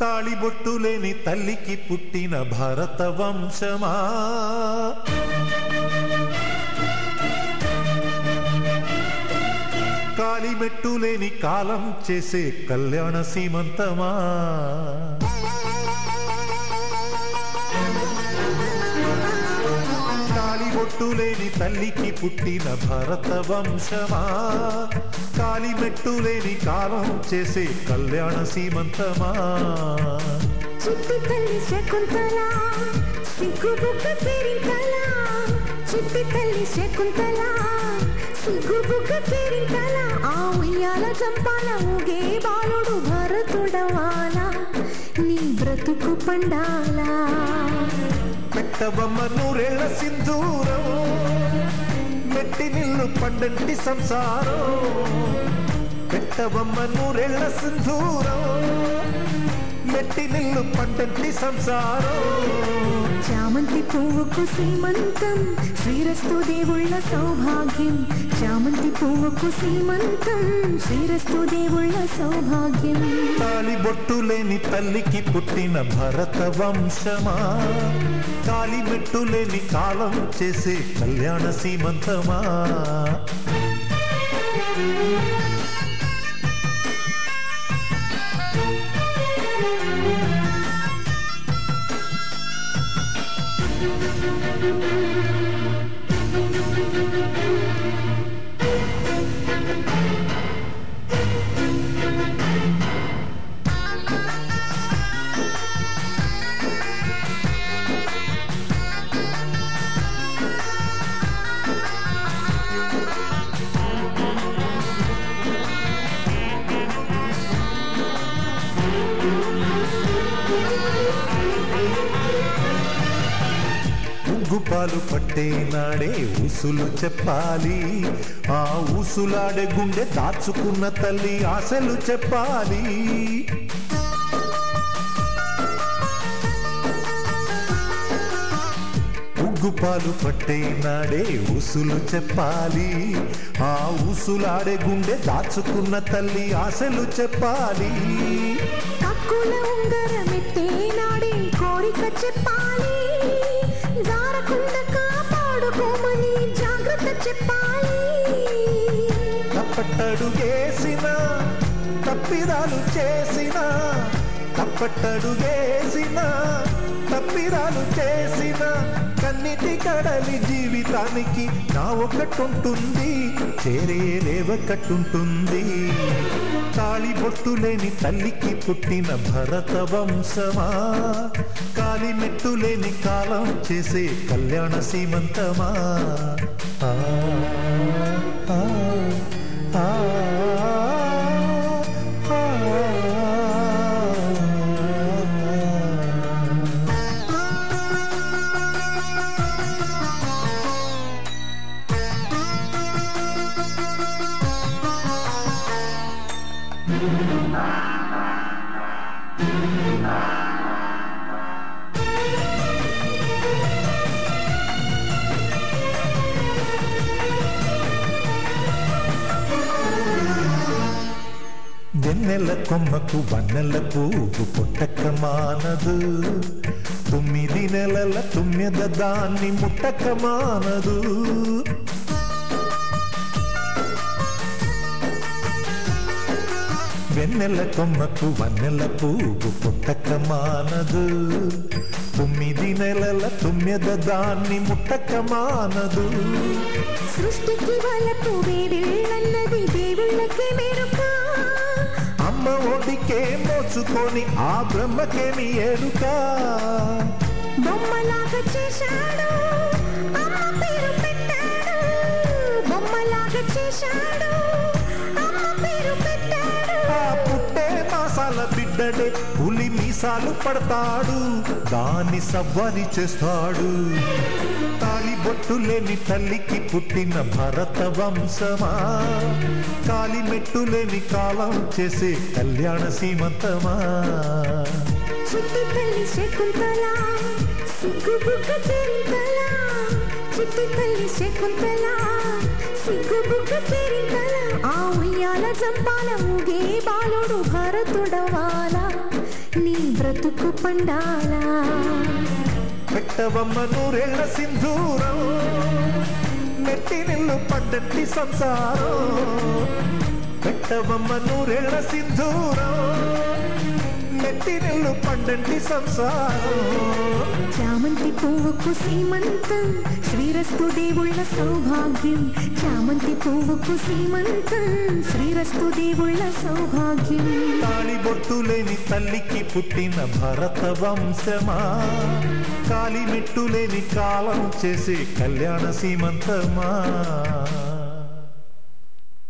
తాళిబొట్టులేని తల్లికి పుట్టిన భారత వంశమా? కాలిమెట్టులేని కాలం చేసే కళ్యాణ సీమంతమా? పొట్టులేని తల్లికి పుట్టిన భరత వంశమా? కాలిమెట్టు లేని కాలం చేసే కళ్యాణ సీమంతమా? చిట్టి తల్లి శకుంతల సిగ్గుబుక్క పెరింతల. చిట్టి తల్లి శకుంతల సిగ్గుబుక్క పెరింతల. ఆ ఉయ్యాల చంపాల ఊగే బాలుడు భరతుడవాల. నీ బ్రతుకు పండాలా? పెట్టవమ్మ నూరేళ్ళ సింధూరం మెట్టి నిల్లు పండంటి సంసారం. పెట్టవమ్మ నూరేళ్ళ సింధూరం మెట్టి నిల్లు పండంటి సంసారం. చామంతి పువ్వుకు సీమంతం శ్రీరస్తు దేవుళ్ళ సౌభాగ్యం. చామంతి పువ్వుకు సీమంతం శ్రీరస్తు దేవుళ్ళ సౌభాగ్యం. తాళిబొట్టు లేని తల్లికి పుట్టిన భరత వంశమా? కాలిమెట్టు లేని కాలం చేసే కళ్యాణ సీమంతమా? ఉగ్గుపాలు పట్టే నాడే ఉసులు చెప్పాలి. ఆ ఉసులాడే గుండె దాచుకున్న తల్లి ఆశలు చెప్పాలి. ఉగ్గుపాలు పట్టే నాడే ఉసులు చెప్పాలి. ఆ ఉసులాడే గుండె దాచుకున్న తల్లి ఆశలు చెప్పాలి. నాడే కోరిక చెప్పాలి. తప్పట్టడుగేసిన తప్పిదాలు చేసిన తప్పట్టడుగేసిన తప్పిదాలు చేసిన కన్నిటి కడలి జీవితానికి నా ఒకటుంటుంది చేరే రేవకట్టుంటుంది తాళిబొట్టు లేని తల్లికి పుట్టిన భరత వంశమా? కాలి లేని కాలం చేసే కళ్యాణ సీమంతమా? వెన్నెల కొమ్మకు వన్నెల పువ్వు పుట్టక మానదు తొమ్మిది నెలల తుమ్మెద దాన్ని ముట్టక వెన్నెల కొమ్మకు వన్నెల పువ్వు పుట్టక మానదు తొమ్మిది నెలల తుమ్మెద దాన్ని ముట్టక మానదు సృష్టికి వాళ్ళకు వేరేళ్ళన్నది దేవుళ్ళకే మెరుక అమ్మ ఒడికే మోసుకొని ఆ బ్రహ్మకేమి ఎరుక బొమ్మలాగా చేశాడు అమ్మ పేరు పెట్టాడు. బొమ్మలాగా చేశాడు బిడ్డడే పులి మీసాలు పడతాడు దాన్ని సవ్వారి చేస్తాడు. తాళిబొట్టు లేని తల్లికి పుట్టిన భరత వంశమా? కాలిమెట్టు లేని కాలం చేసే కళ్యాణ సీమంతమా? చిట్టి తల్లి శకుంతల చిట్టి తల్లి శకుంతల ఆ ఉయ్యాల జంపాల ఊగే బాలుడు భరతుడవా? బ్రతుకు పండాలా? పెట్టవమ్మ నూరేళ్ళ సింధూరం నెట్టి నిల్లు పడ్డట్టి సంసారం. పెట్టవమ్మ నూరేళ్ళ సింధూరం నెట్టి నిల్లు పడ్డట్టి సంసారం. చామంతి పువ్వుకు సీమంతం శ్రీరస్తు దేవుళ్ళ సౌభాగ్యం. చామంతి పువ్వుకు సీమంతం శ్రీరస్తు దేవుళ్ళ సౌభాగ్యం. తాళి బొట్టు లేని తల్లికి పుట్టిన భరత వంశమా? కాలిమిట్టు లేని కాలం చేసే కళ్యాణ సీమంతమా?